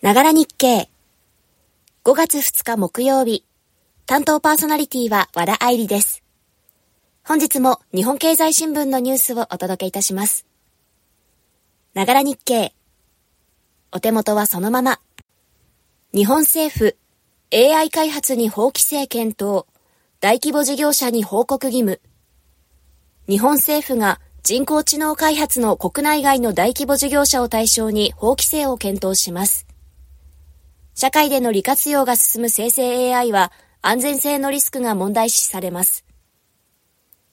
ながら日経。5月2日木曜日。担当パーソナリティは和田愛理です。本日も日本経済新聞のニュースをお届けいたします。ながら日経。お手元はそのまま。日本政府、AI 開発に法規制検討。大規模事業者に報告義務。日本政府が人工知能開発の国内外の大規模事業者を対象に法規制を検討します。社会での利活用が進む生成 AI は安全性のリスクが問題視されます。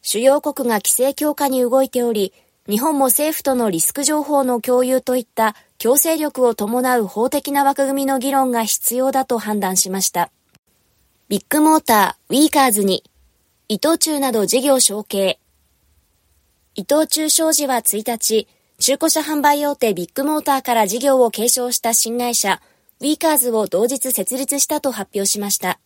主要国が規制強化に動いており、日本も政府とのリスク情報の共有といった強制力を伴う法的な枠組みの議論が必要だと判断しました。ビッグモーター、ウィーカーズに、伊藤忠など事業承継、伊藤忠商事は1日、中古車販売大手ビッグモーターから事業を継承した新会社、ウィーカーズを同日設立したと発表しました。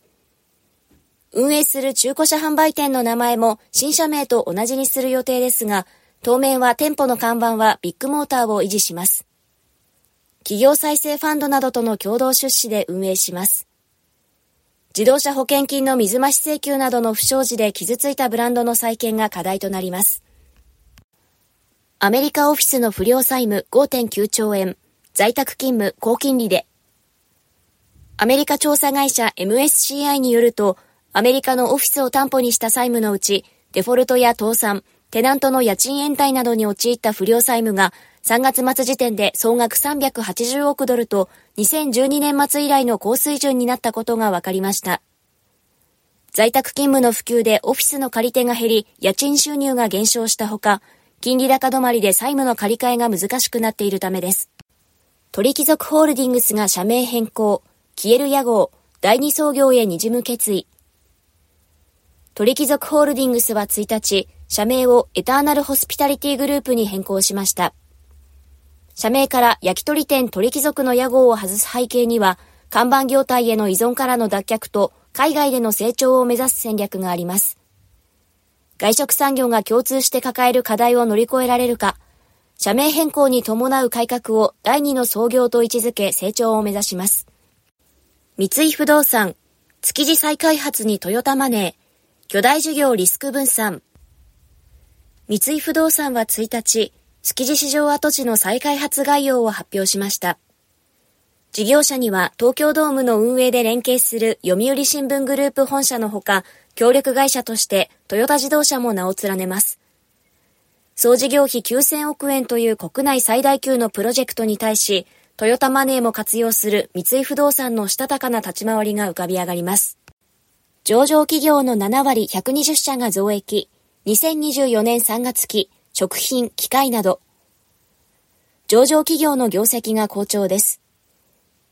運営する中古車販売店の名前も新社名と同じにする予定ですが、当面は店舗の看板はビッグモーターを維持します。企業再生ファンドなどとの共同出資で運営します。自動車保険金の水増し請求などの不祥事で傷ついたブランドの再建が課題となります。アメリカオフィスの不良債務5.9兆円、在宅勤務高金利で。アメリカ調査会社 MSCI によると、アメリカのオフィスを担保にした債務のうち、デフォルトや倒産、テナントの家賃延滞などに陥った不良債務が3月末時点で総額380億ドルと2012年末以来の高水準になったことが分かりました。在宅勤務の普及でオフィスの借り手が減り、家賃収入が減少したほか、金利高止まりで債務の借り換えが難しくなっているためです。鳥貴族ホールディングスが社名変更、消える屋号、第二創業へにじむ決意。鳥貴族ホールディングスは1日、社名をエターナルホスピタリティグループに変更しました。社名から焼き鳥店鳥貴族の屋号を外す背景には、看板業態への依存からの脱却と海外での成長を目指す戦略があります。外食産業が共通して抱える課題を乗り越えられるか、社名変更に伴う改革を第二の創業と位置づけ成長を目指します。三井不動産、築地再開発にトヨタマネー、巨大事業リスク分散。三井不動産は1日、築地市場跡地の再開発概要を発表しました。事業者には東京ドームの運営で連携する読売新聞グループ本社のほか、協力会社としてトヨタ自動車も名を連ねます。総事業費9000億円という国内最大級のプロジェクトに対し、トヨタマネーも活用する三井不動産のしたたかな立ち回りが浮かび上がります。上場企業の7割120社が増益、2024年3月期、食品、機械など、上場企業の業績が好調です。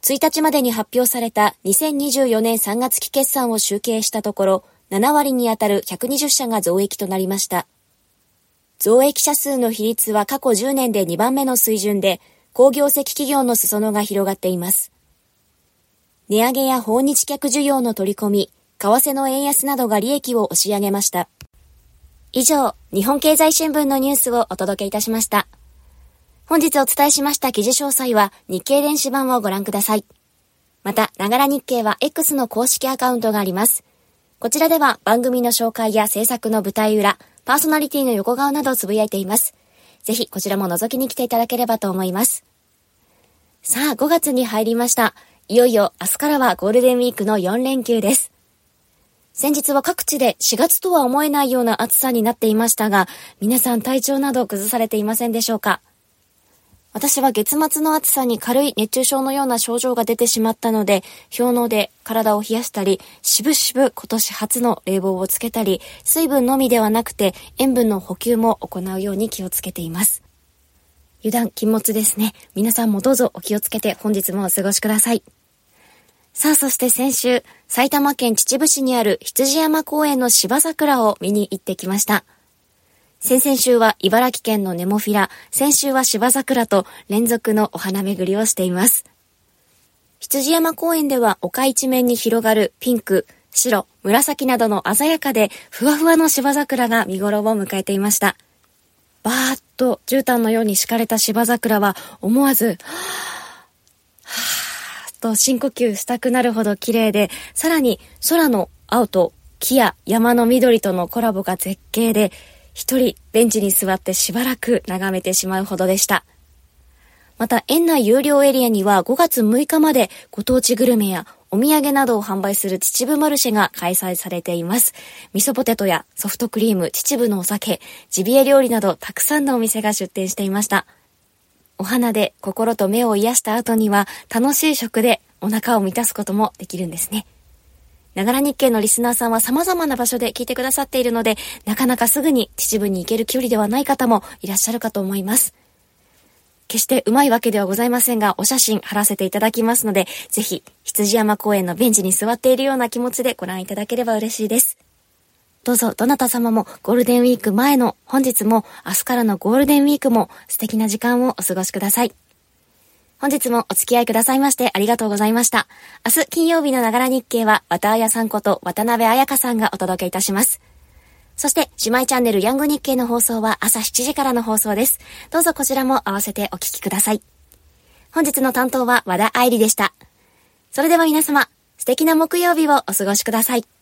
1日までに発表された2024年3月期決算を集計したところ、7割にあたる120社が増益となりました。増益者数の比率は過去10年で2番目の水準で、工業績企業の裾野が広がっています。値上げや訪日客需要の取り込み、為替の円安などが利益を押し上げました。以上、日本経済新聞のニュースをお届けいたしました。本日お伝えしました記事詳細は日経電子版をご覧ください。また、ながら日経は X の公式アカウントがあります。こちらでは番組の紹介や制作の舞台裏、パーソナリティの横顔などをつぶやいています。ぜひこちらも覗きに来ていただければと思います。さあ、5月に入りました。いよいよ明日からはゴールデンウィークの4連休です。先日は各地で4月とは思えないような暑さになっていましたが、皆さん体調など崩されていませんでしょうか？私は月末の暑さに軽い熱中症のような症状が出てしまったので、氷ので体を冷やしたり、しぶしぶ今年初の冷房をつけたり、水分のみではなくて塩分の補給も行うように気をつけています。油断禁物ですね。皆さんもどうぞお気をつけて本日もお過ごしください。さあ、そして先週、埼玉県秩父市にある羊山公園の芝桜を見に行ってきました。先々週は茨城県のネモフィラ、先週は芝桜と連続のお花巡りをしています。羊山公園では丘一面に広がるピンク、白、紫などの鮮やかでふわふわの芝桜が見頃を迎えていました。バーッと絨毯のように敷かれた芝桜は思わず、はぁと深呼吸したくなるほど綺麗で、さらに空の青と木や山の緑とのコラボが絶景で、一人ベンチに座ってしばらく眺めてしまうほどでした。また、園内有料エリアには5月6日までご当地グルメやお土産などを販売する秩父マルシェが開催されています。味噌ポテトやソフトクリーム、秩父のお酒、ジビエ料理などたくさんのお店が出店していました。お花で心と目を癒した後には楽しい食でお腹を満たすこともできるんですね。ながら日経のリスナーさんは様々な場所で聞いてくださっているので、なかなかすぐに秩父に行ける距離ではない方もいらっしゃるかと思います。決してうまいわけではございませんが、お写真貼らせていただきますので、ぜひ、羊山公園のベンチに座っているような気持ちでご覧いただければ嬉しいです。どうぞ、どなた様もゴールデンウィーク前の本日も明日からのゴールデンウィークも素敵な時間をお過ごしください。本日もお付き合いくださいましてありがとうございました。明日金曜日のながら日経は、渡彩さんこと渡辺彩香さんがお届けいたします。そして、姉妹チャンネルヤング日経の放送は朝7時からの放送です。どうぞこちらも合わせてお聞きください。本日の担当は和田愛理でした。それでは皆様、素敵な木曜日をお過ごしください。